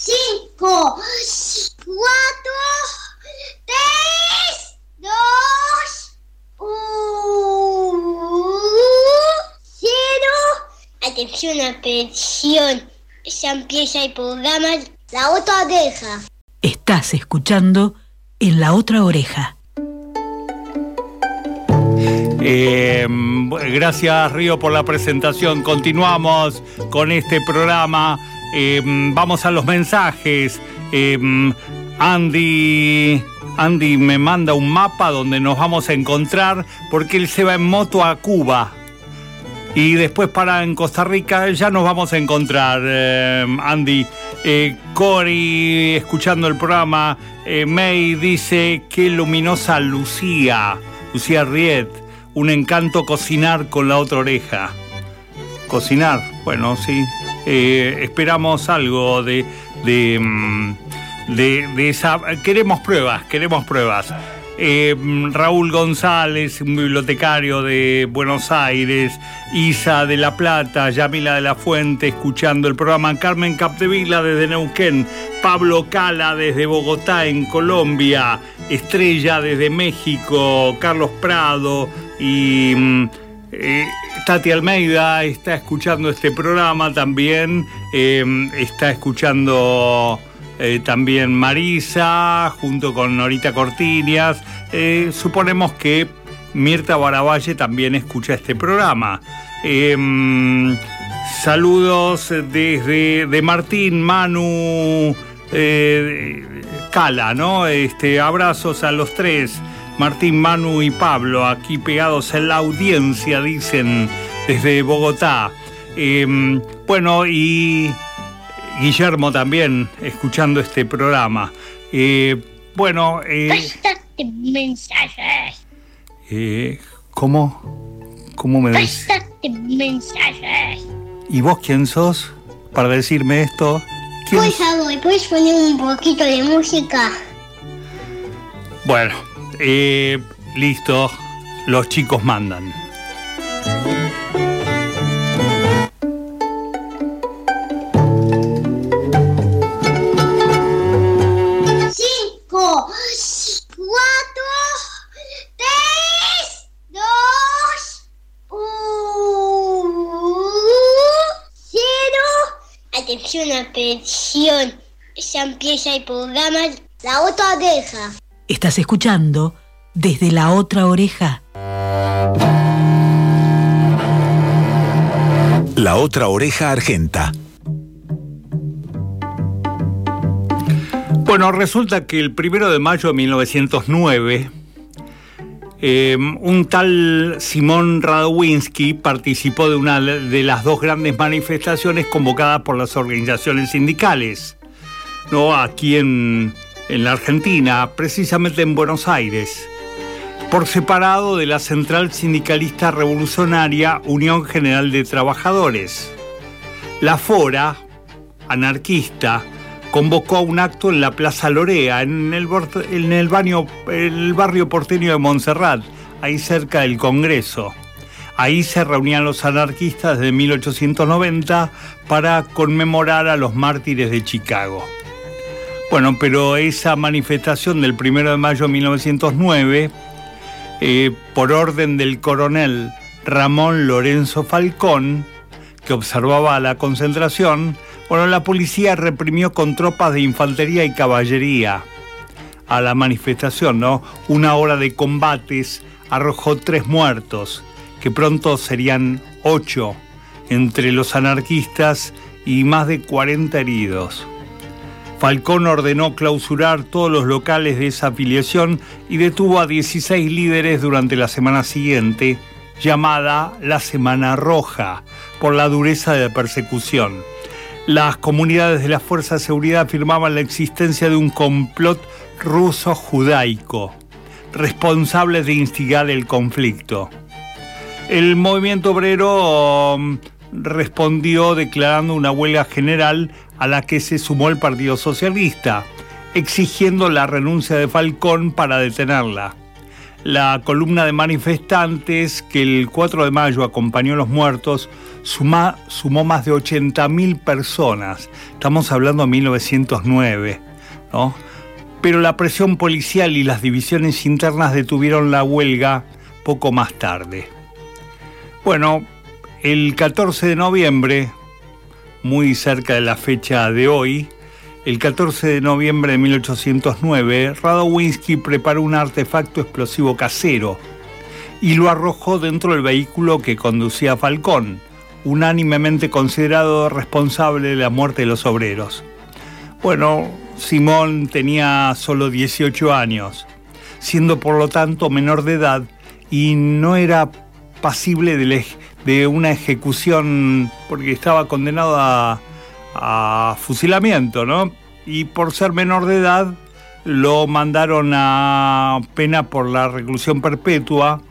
5, 4, 3, 2, 1, 0. Atención, atención. Ya empieza el programa La Otra Oreja. Estás escuchando en la otra oreja. Eh, gracias Río por la presentación. Continuamos con este programa. Eh, vamos a los mensajes. Eh, Andy, Andy me manda un mapa donde nos vamos a encontrar porque él se va en moto a Cuba. Y después para en Costa Rica ya nos vamos a encontrar, Andy. Cory, escuchando el programa, May dice qué luminosa Lucía, Lucía Riet un encanto cocinar con la otra oreja. Cocinar, bueno, sí. Eh, esperamos algo mm, de, esa... Queremos pruebas, queremos pruebas. Eh, Raúl González, un bibliotecario de Buenos Aires, Isa de La Plata, Yamila de la Fuente, escuchando el programa, Carmen Capdevila desde Neuquén, Pablo Cala desde Bogotá, en Colombia, Estrella desde México, Carlos Prado y mm, eh, Tati Almeida está escuchando este programa también, eh, está escuchando eh, también Marisa, junto con Norita Cortinias. Eh, suponemos que Mirta Baravalle también escucha este programa. Em, saludos desde de Martín, Manu, eh, Cala, ¿no? Este, abrazos a los tres, Martín, Manu y Pablo, aquí pegados en la audiencia, dicen desde Bogotá. Em, bueno, y Guillermo también escuchando este programa. Eh, bueno. Eh, mensajes. Eh, ¿Cómo? ¿Cómo me decís? mensajes. ¿Y vos quién sos para decirme esto? Por favor, ¿puedes poner un poquito de música? Bueno, eh, listo. Los chicos mandan. Atención, atención. Ya empieza el programa La Otra Oreja. Estás escuchando desde la otra oreja. La otra oreja argenta. Bueno, resulta que el primero de mayo de 1909 Em, un tal Simón Radowinski participó de una de las dos grandes manifestaciones convocadas por las organizaciones sindicales, ¿no? aquí en, en la Argentina, precisamente en Buenos Aires, por separado de la Central Sindicalista Revolucionaria Unión General de Trabajadores. La FORA, anarquista, convocó a un acto en la Plaza Lorea, en el, el barrio porteño de Montserrat, ahí cerca del Congreso. Ahí se reunían los anarquistas de 1890 para conmemorar a los mártires de Chicago. Bueno, pero esa manifestación del 1 de mayo de 1909, eh, por orden del coronel Ramón Lorenzo Falcón, que observaba la concentración, bueno, la policía reprimió con tropas de infantería y caballería a la manifestación, ¿no? Una hora de combates arrojó tres muertos, que pronto serían ocho entre los anarquistas y más de 40 heridos. Falcón ordenó clausurar todos los locales de esa afiliación y detuvo a 16 líderes durante la semana siguiente, llamada la Semana Roja, por la dureza de la persecución las comunidades de la Fuerza de Seguridad afirmaban la existencia de un complot ruso-judaico, responsable de instigar el conflicto. El movimiento obrero um, respondió declarando una huelga general a la que se sumó el Partido Socialista, exigiendo la renuncia de Falcón para detenerla. la columna de manifestantes que el 4 de mayo acompañó a los muertos sumó más de 80.000 personas. Estamos hablando de 1909, ¿no? Pero la presión policial y las divisiones internas detuvieron la huelga poco más tarde. Bueno, el 14 de noviembre, muy cerca de la fecha de hoy, el 14 de noviembre de 1809, Radowinsky preparó un artefacto explosivo casero y lo arrojó dentro del vehículo que conducía Falcón, unánimemente considerado responsable de la muerte de los obreros. Bueno, Simón tenía solo 18 años, siendo por lo tanto menor de edad y no era pasible de, una ejecución porque estaba condenado a, a fusilamiento, ¿no? Y por ser menor de edad lo mandaron a pena por la reclusión perpetua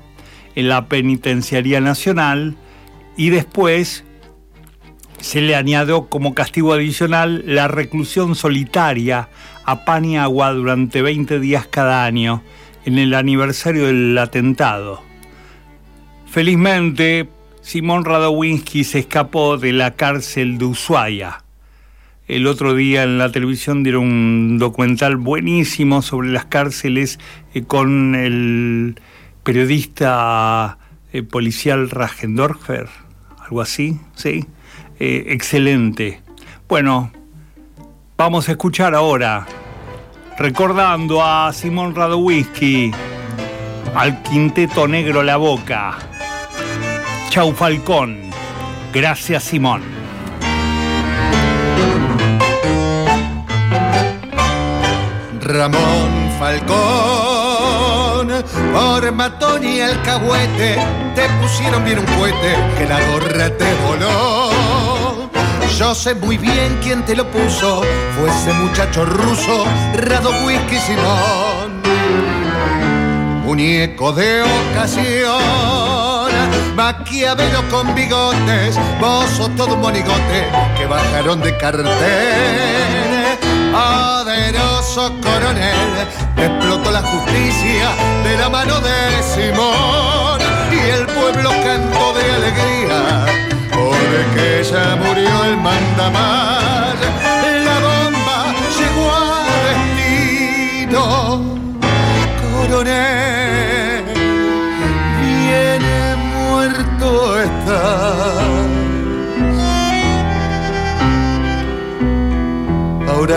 en la Penitenciaría Nacional y después se le añadió como castigo adicional la reclusión solitaria a pan y agua durante 20 días cada año en el aniversario del atentado. Felizmente, Simón Radowinsky se escapó de la cárcel de Ushuaia. El otro día en la televisión dieron un documental buenísimo sobre las cárceles eh, con el periodista eh, policial Ragendorfer, algo así, ¿sí? Eh, excelente. Bueno, vamos a escuchar ahora, recordando a Simón Radowinsky, al quinteto negro La Boca. Chau Falcón. Gracias Simón. Ramón Falcón, por matón y alcahuete, te pusieron bien un cohete que la gorra te voló. Yo sé muy bien quién te lo puso, fue ese muchacho ruso, Rado Whisky Simón. Muñeco de ocasión, maquiavelo con bigotes, vos todo un monigote que bajaron de cartel. Poderoso coronel, explotó la justicia de la mano de Simón. Y el pueblo cantó de alegría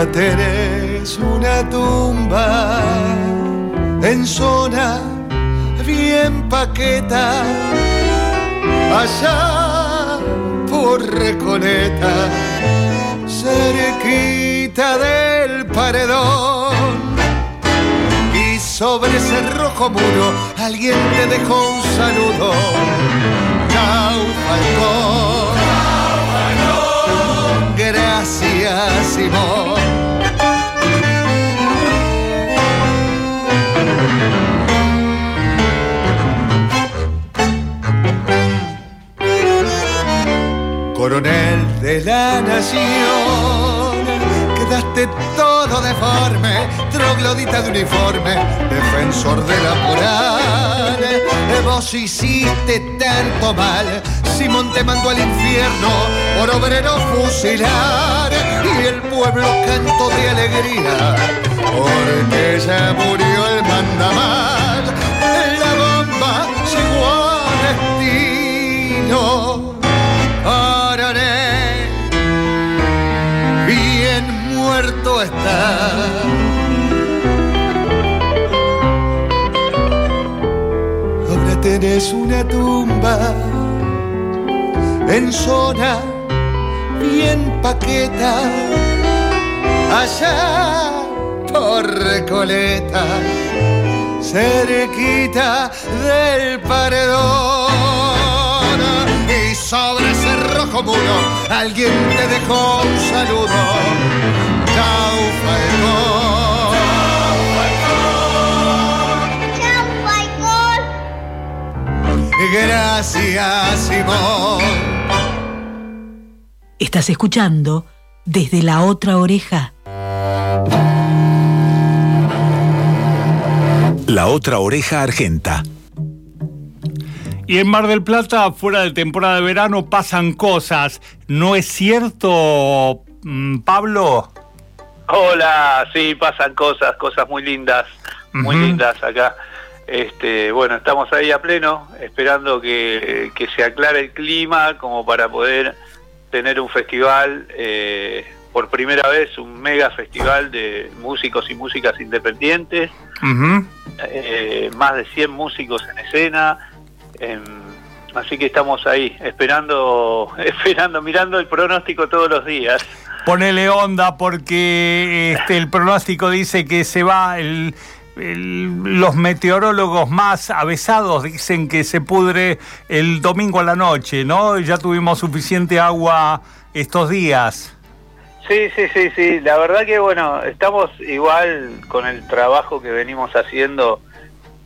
Tenés una tumba en zona bien paqueta, allá por Recoleta, cerquita del paredón. Y sobre ese rojo muro alguien te dejó un saludo. Chau, Falcón. Gracias, Simón. De la nación, quedaste todo deforme, troglodita de uniforme, defensor de la moral. Vos hiciste tanto mal Simón te mandó al infierno por obrero fusilar y el pueblo cantó de alegría porque ya murió el mandamás. La bomba llegó a destino. Muerto está. Ahora tenés una tumba en zona bien paqueta, allá por Recoleta, cerquita del paredón. Sobre ese rojo muro alguien te dejó un saludo. Chau, Falcón. Gracias, Simón. Estás escuchando desde la otra oreja. La otra oreja argenta. Y en Mar del Plata, fuera de temporada de verano, pasan cosas. ¿No es cierto, mm, Pablo? Hola, sí, pasan cosas, cosas muy lindas, muy lindas acá. Este, bueno, estamos ahí a pleno, esperando que, que se aclare el clima como para poder tener un festival, eh, por primera vez, un mega festival de músicos y músicas independientes, eh, más de 100 músicos en escena. Em, así que estamos ahí, esperando, esperando, mirando el pronóstico todos los días. Ponele onda porque este, el pronóstico dice que se va el, el- los meteorólogos más avesados dicen que se pudre el domingo a la noche, ¿no? Ya tuvimos suficiente agua estos días. Sí, sí, sí, sí. La verdad que bueno, estamos igual con el trabajo que venimos haciendo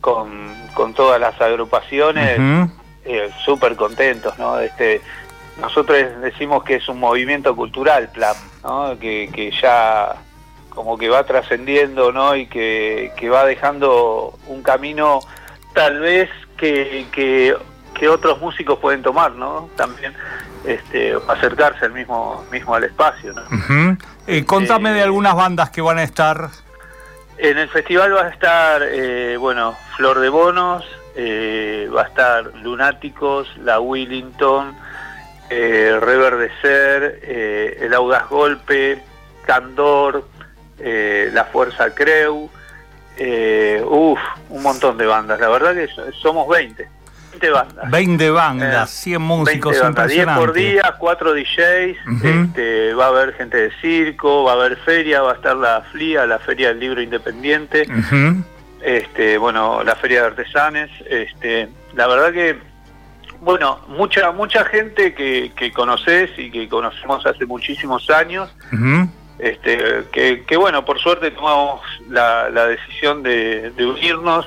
con, con todas las agrupaciones, Ujú. eh, súper contentos, ¿no? Este, nosotros decimos que es un movimiento cultural, plan, ¿no? Que, que ya como que va trascendiendo, ¿no? Y que, que va dejando un camino tal vez que, que, que otros músicos pueden tomar, ¿no? También este, acercarse al mismo, mismo al espacio, ¿no? Eh, contame Eh, de algunas bandas que van a estar. En el festival va a estar, eh, bueno, Flor de Bonos, eh, va a estar Lunáticos, La Willington, eh, Reverdecer, El Audaz Golpe, Candor, La Fuerza Creu, uff, un montón de bandas. La verdad que so- somos 20, 20 bandas. 20 bandas, Eh, 100 músicos 20 bandas, 10 por día, 4 DJs, este, va a haber gente de circo, va a haber feria, va a estar la FLIA, la Feria del Libro Independiente, este, bueno, la Feria de Artesanes, este, la verdad que, bueno, mucha mucha gente que, que conoces y que conocemos hace muchísimos años, este, que, que, bueno, por suerte tomamos la, la decisión de, de unirnos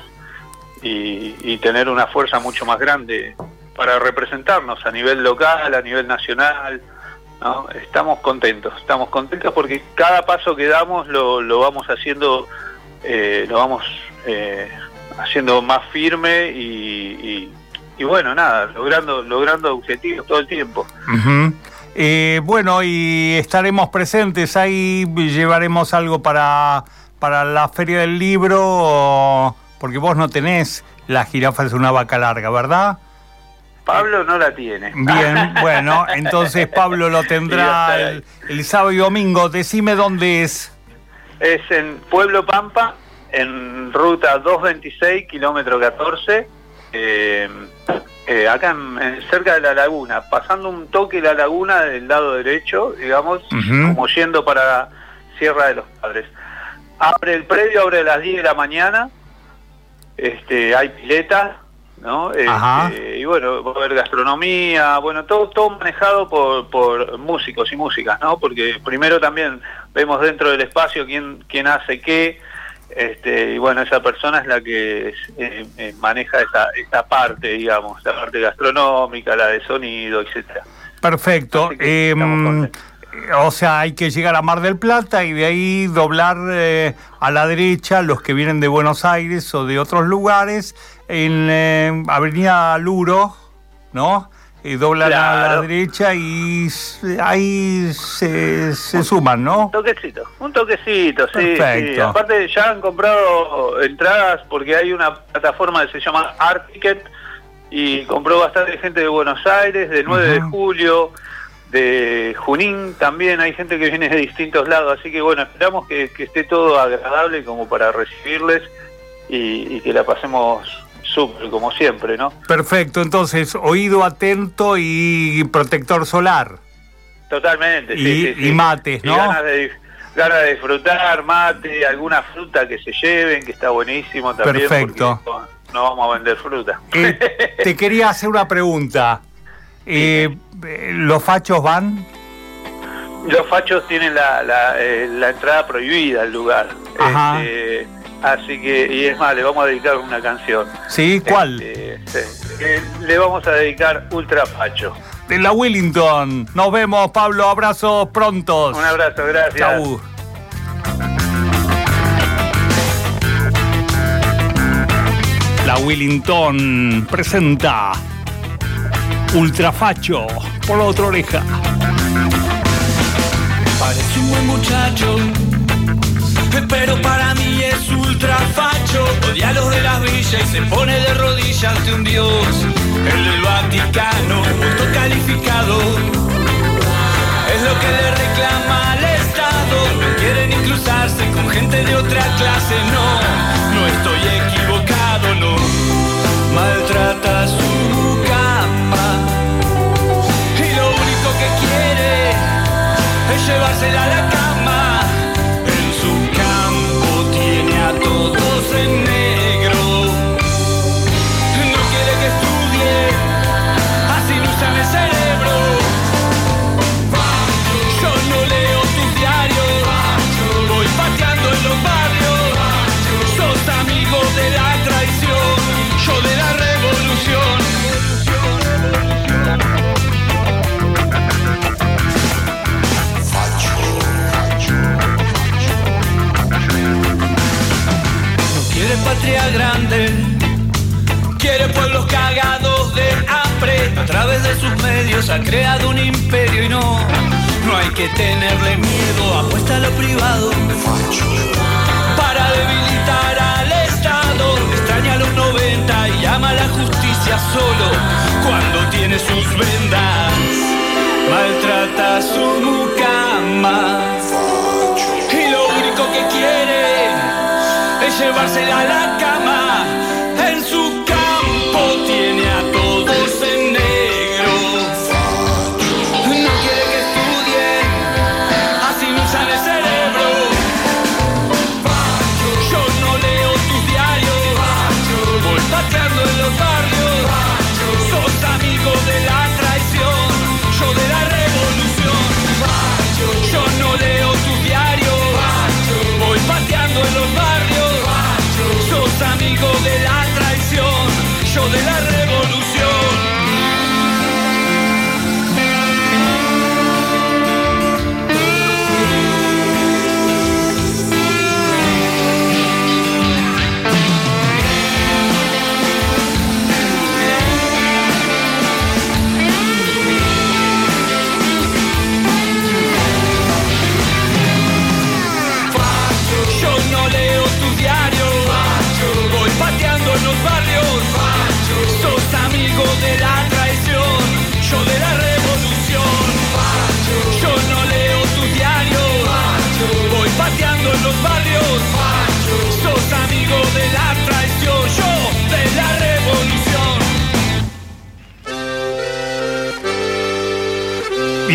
y, y tener una fuerza mucho más grande para representarnos a nivel local, a nivel nacional. ¿no? Estamos contentos, estamos contentos porque cada paso que damos lo, lo vamos haciendo, eh, lo vamos eh, haciendo más firme y, y- bueno, nada, logrando, logrando objetivos todo el tiempo. Eh, bueno, y estaremos presentes ahí, llevaremos algo para, para la Feria del Libro, porque vos no tenés la jirafa es una vaca larga, ¿verdad? Pablo no la tiene. Bien, bueno, entonces Pablo lo tendrá el, el sábado y domingo. Decime dónde es. Es en Pueblo Pampa, en ruta 226, kilómetro 14, eh, eh, acá en- cerca de la laguna, pasando un toque la laguna del lado derecho, digamos, como yendo para Sierra de los Padres. Abre el predio, abre a las 10 de la mañana, este, hay pileta, ¿no? Este, y bueno, va a haber gastronomía, bueno, todo, todo manejado por, por músicos y músicas, ¿no? Porque primero también vemos dentro del espacio quién, quién hace qué, este, y bueno, esa persona es la que eh, eh, maneja esa, esa parte, digamos, la parte gastronómica, la de sonido, etcétera. Perfecto. Así o sea, hay que llegar a Mar del Plata y de ahí doblar eh, a la derecha los que vienen de Buenos Aires o de otros lugares en eh, Avenida Luro, ¿no? Y doblan a la derecha y ahí se, se suman, ¿no? Un toquecito, un toquecito, sí, sí. Aparte ya han comprado entradas porque hay una plataforma que se llama Art Ticket y compró bastante gente de Buenos Aires, de 9 de julio, de Junín también, hay gente que viene de distintos lados, así que bueno, esperamos que, que esté todo agradable como para recibirles y, y que la pasemos súper, como siempre, ¿no? Perfecto, entonces oído atento y protector solar. Totalmente, Y- sí, sí. y mates, Y ¿no? ganas de, ganas de disfrutar, mate, alguna fruta que se lleven, que está buenísimo también. Perfecto. no vamos a vender fruta. Eh, te quería hacer una pregunta. Eh, ¿Los fachos van? Los fachos tienen la, la, eh, la entrada prohibida al lugar. Ajá. Este, así que, y es más, le vamos a dedicar una canción. ¿Sí? ¿Cuál? Este. Eh, le vamos a dedicar Ultra Facho. De la Wellington. Nos vemos, Pablo. Abrazos prontos. Un abrazo, gracias. Chau. Willington presenta Ultrafacho por la otra oreja. Parece un buen muchacho, pero para mí es ultrafacho. Odia a los de las villas y se pone de rodillas ante un dios. El del Vaticano, justo calificado. Es lo que le reclama al Estado. No quieren inclusarse con gente de otra clase, no. No estoy equivocado, no. Maltrata su que quiere es llevársela a la cama. Ha creado un imperio y no, no hay que tenerle miedo. Apuesta a lo privado para debilitar al Estado. Extraña a los 90 y llama a la justicia solo cuando tiene sus vendas. Maltrata su mucama y lo único que quiere es llevársela a la cama.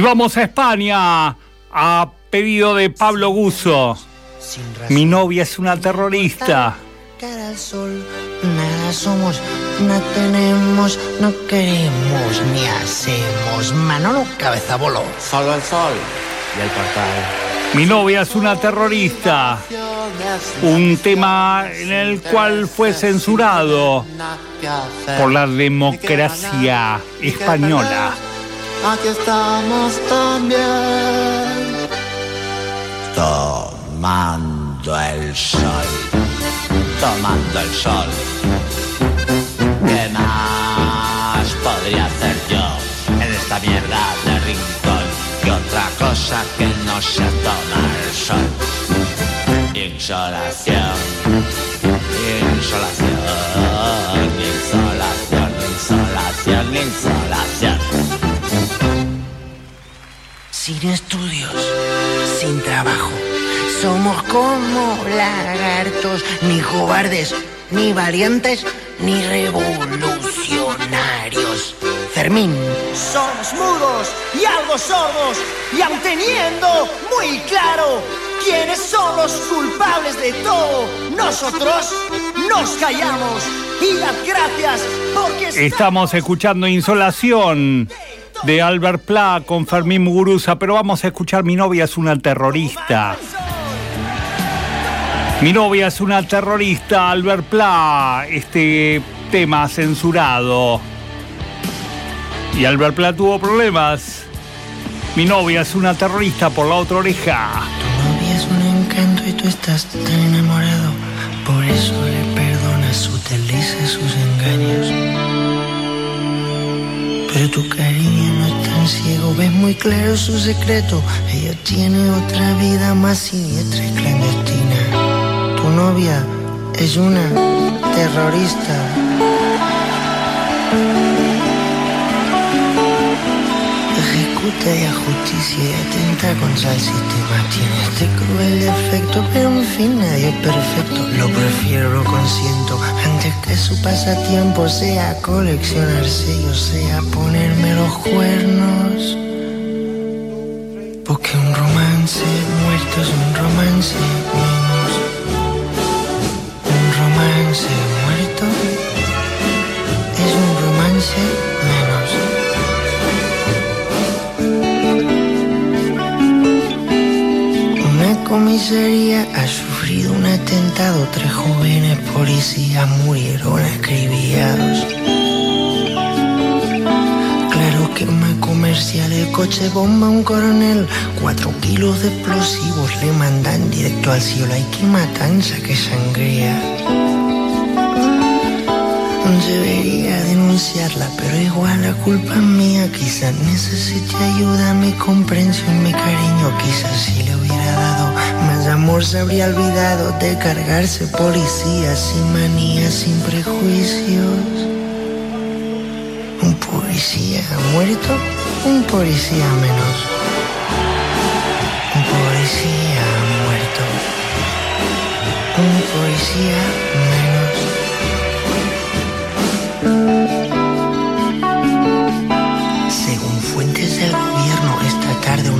Vamos a España a pedido de Pablo Guso. Mi novia es una terrorista. Cara al sol, nada somos, no tenemos, no queremos ni hacemos. Manolo. Solo el sol y el portal. Mi novia es una terrorista. Un tema en el cual fue censurado por la democracia española. Aquí estamos también. Tomando el sol. Tomando el sol. ¿Qué más podría hacer yo en esta mierda de rincón? Que otra cosa que no se toma el sol. Insolación. Insolación. Insolación. Insolación. Insolación. Sin estudios, sin trabajo. Somos como lagartos, ni cobardes, ni valientes, ni revolucionarios. Fermín. Somos mudos y algo sordos, y aun teniendo muy claro quiénes son los culpables de todo, nosotros nos callamos y las gracias porque Estamos escuchando Insolación de Albert Pla con Fermín Muguruza, pero vamos a escuchar Mi novia es una terrorista. Mi novia es una terrorista, Albert Pla, este tema censurado. Y Albert Pla tuvo problemas. Mi novia es una terrorista por la otra oreja. Tu novia es un encanto y tú estás tan enamorado. Por eso le perdonas sutileza sus engaños. Pero tu cariño no es ciego, ves muy claro su secreto. Ella tiene otra vida más siniestra y clandestina. Tu novia es una terrorista. Ejecuta y a justicia y atenta contra el sistema. Tiene este cruel defecto, pero en fin nadie es perfecto. Lo prefiero, lo consiento, antes que su pasatiempo sea coleccionar sellos, sea ponerme los cuernos. Porque un romance muerto es un romance menos. Un romance muerto comisaría ha sufrido un atentado. Tres jóvenes policías murieron acribillados. Claro que una comercial de coche bomba un coronel. Cuatro kilos de explosivos le mandan directo al cielo. Hay que matanza, que sangría. Debería denunciarla, pero igual la culpa es mía. Quizás necesite ayuda, mi comprensión, mi cariño. Quizás si amor se habría olvidado de cargarse policías sin manías, sin prejuicios. Un policía muerto, un policía menos. Un policía muerto, un policía menos.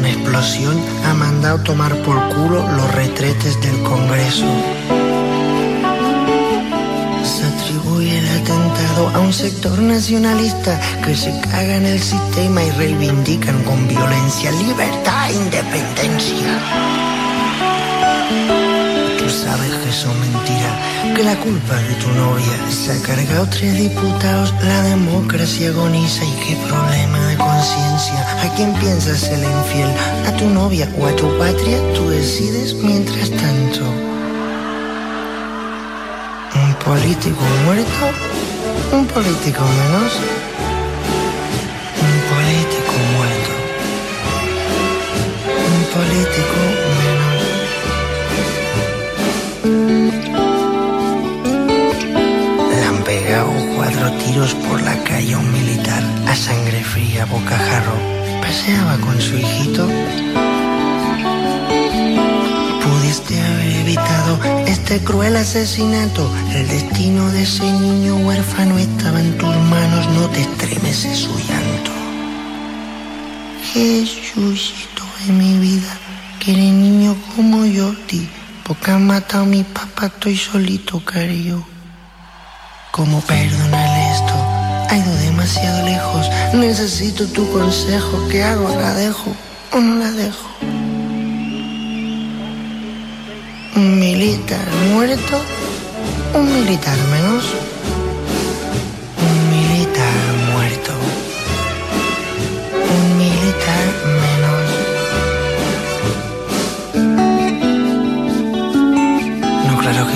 Una explosión ha mandado tomar por culo los retretes del Congreso. Se atribuye el atentado a un sector nacionalista que se caga en el sistema y reivindican con violencia libertad e independencia. Sabes que son mentiras, que la culpa de tu novia. Se ha cargado tres diputados, la democracia agoniza y qué problema de conciencia. ¿A quién piensas ser infiel? ¿A tu novia o a tu patria? Tú decides mientras tanto. Un político muerto, un político menos. Un político muerto, un político tiros por la calle un militar a sangre fría, bocajarro. Paseaba con su hijito. Pudiste haber evitado este cruel asesinato. El destino de ese niño huérfano estaba en tus manos. No te estremece su llanto. Jesucito de mi vida, que eres niño como yo, ti. Porque han matado a mi papá, estoy solito, cariño. ¿Cómo ido demasiado lejos. Necesito tu consejo. ¿Qué hago? ¿La dejo o no la dejo? Un militar muerto, un militar menos. Un militar muerto, un militar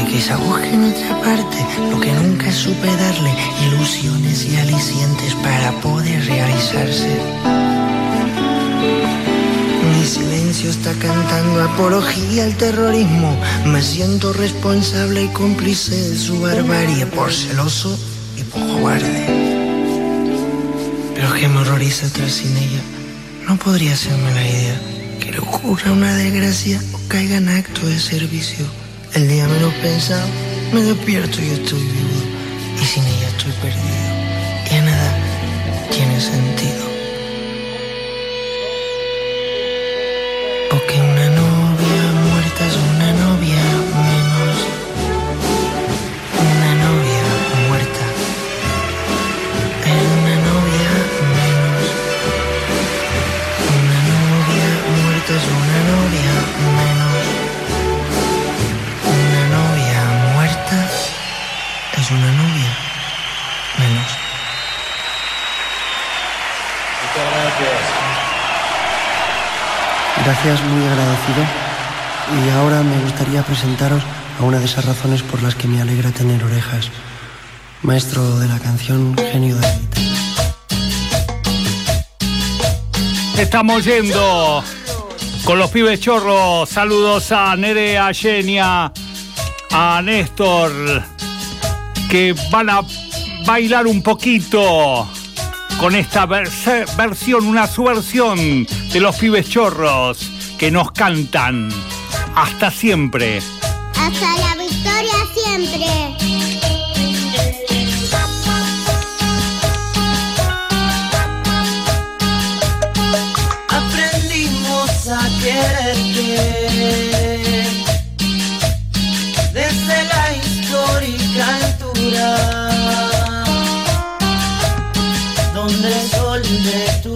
quizá busque en otra parte lo que nunca supe darle, ilusiones y alicientes para poder realizarse. Mi silencio está cantando apología al terrorismo. Me siento responsable y cómplice de su barbarie por celoso y por cobarde. Pero que me horroriza estar sin ella. No podría hacerme la idea que le ocurra una desgracia o caiga en acto de servicio. El día menos pensado, me despierto y estoy vivo. Y sin ella estoy perdido. Y nada tiene sentido. Gracias, muy agradecido. Y ahora me gustaría presentaros a una de esas razones por las que me alegra tener orejas. maestro de la canción Genio de la Guitarra. Estamos yendo con los pibes chorros. Saludos a Nerea, a Genia, a Néstor, que van a bailar un poquito con esta versión, una subversión de los pibes chorros que nos cantan. Hasta siempre. Hasta la victoria siempre. aprendimos a quererte desde la histórica altura de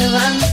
levantar.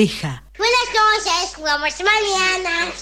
Oreja.